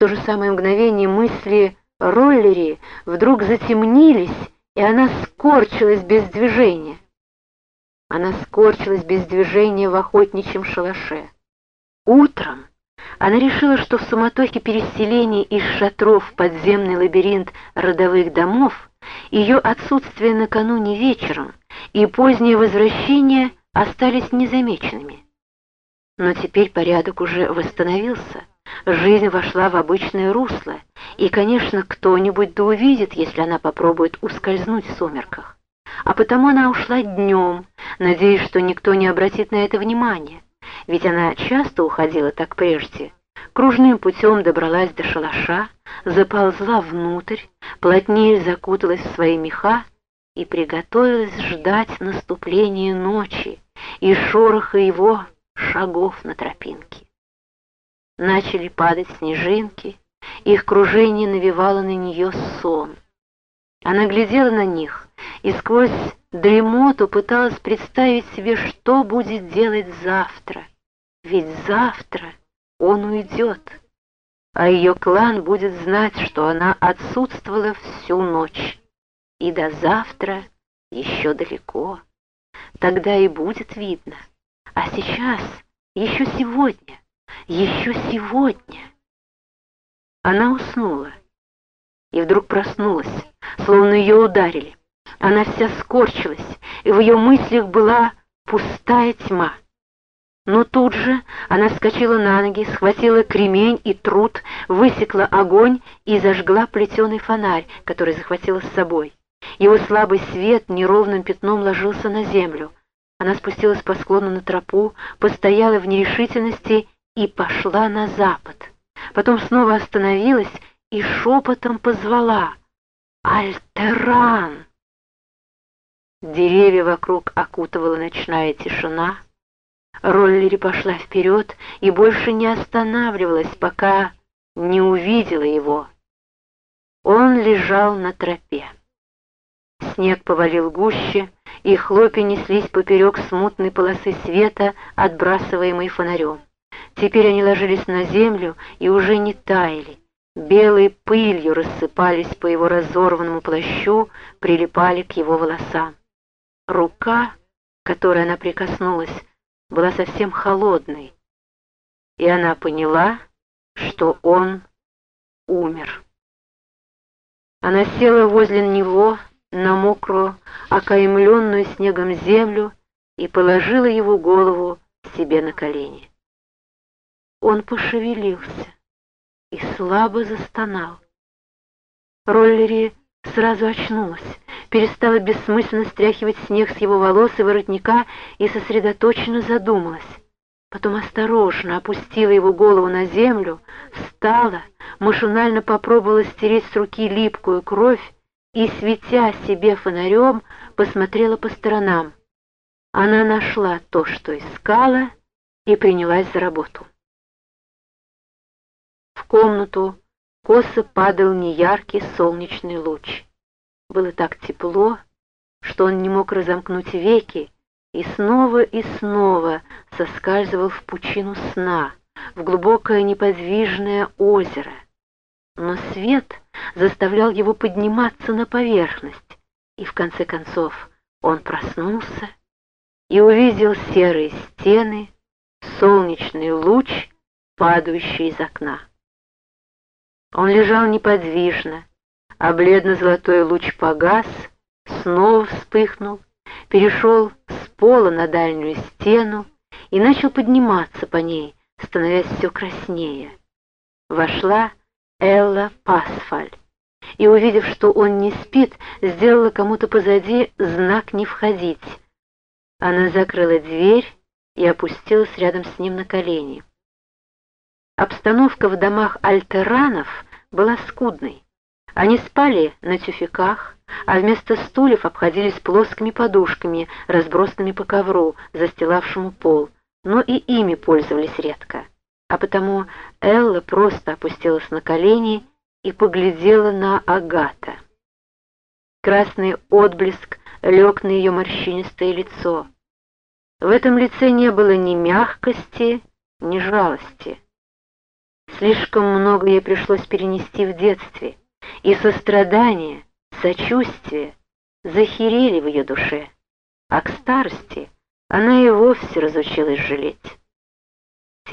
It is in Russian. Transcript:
То же самое мгновение мысли Роллери вдруг затемнились, и она скорчилась без движения. Она скорчилась без движения в охотничьем шалаше. Утром она решила, что в суматохе переселения из шатров в подземный лабиринт родовых домов ее отсутствие накануне вечером и позднее возвращение остались незамеченными. Но теперь порядок уже восстановился, жизнь вошла в обычное русло, и, конечно, кто-нибудь да увидит, если она попробует ускользнуть в сумерках. А потому она ушла днем, надеясь, что никто не обратит на это внимания, ведь она часто уходила так прежде. Кружным путем добралась до шалаша, заползла внутрь, плотнее закуталась в свои меха и приготовилась ждать наступления ночи и шороха его шагов на тропинке. Начали падать снежинки, их кружение навевало на нее сон. Она глядела на них и сквозь дремоту пыталась представить себе, что будет делать завтра. Ведь завтра он уйдет, а ее клан будет знать, что она отсутствовала всю ночь. И до завтра еще далеко. Тогда и будет видно. А сейчас, еще сегодня, еще сегодня. Она уснула и вдруг проснулась, словно ее ударили. Она вся скорчилась, и в ее мыслях была пустая тьма. Но тут же она вскочила на ноги, схватила кремень и труд, высекла огонь и зажгла плетеный фонарь, который захватила с собой. Его слабый свет неровным пятном ложился на землю. Она спустилась по склону на тропу, постояла в нерешительности и пошла на запад. Потом снова остановилась и шепотом позвала «Альтеран!». Деревья вокруг окутывала ночная тишина. Роллери пошла вперед и больше не останавливалась, пока не увидела его. Он лежал на тропе. Снег повалил гуще, и хлопья неслись поперек смутной полосы света, отбрасываемой фонарем. Теперь они ложились на землю и уже не таяли. Белой пылью рассыпались по его разорванному плащу, прилипали к его волосам. Рука, которой она прикоснулась, была совсем холодной, и она поняла, что он умер. Она села возле него на мокрую, окаймленную снегом землю и положила его голову себе на колени. Он пошевелился и слабо застонал. Роллери сразу очнулась, перестала бессмысленно стряхивать снег с его волос и воротника и сосредоточенно задумалась. Потом осторожно опустила его голову на землю, встала, машинально попробовала стереть с руки липкую кровь и, светя себе фонарем, посмотрела по сторонам. Она нашла то, что искала, и принялась за работу. Комнату косо падал неяркий солнечный луч. Было так тепло, что он не мог разомкнуть веки, и снова и снова соскальзывал в пучину сна, в глубокое неподвижное озеро. Но свет заставлял его подниматься на поверхность, и в конце концов он проснулся и увидел серые стены, солнечный луч, падающий из окна. Он лежал неподвижно, а бледно-золотой луч погас, снова вспыхнул, перешел с пола на дальнюю стену и начал подниматься по ней, становясь все краснее. Вошла Элла Пасфаль и, увидев, что он не спит, сделала кому-то позади знак «не входить». Она закрыла дверь и опустилась рядом с ним на колени. Обстановка в домах альтеранов была скудной. Они спали на тюфяках, а вместо стульев обходились плоскими подушками, разбросанными по ковру, застилавшему пол, но и ими пользовались редко. А потому Элла просто опустилась на колени и поглядела на Агата. Красный отблеск лег на ее морщинистое лицо. В этом лице не было ни мягкости, ни жалости. Слишком много ей пришлось перенести в детстве, и сострадание, сочувствие захерели в ее душе, а к старости она и вовсе разучилась жалеть.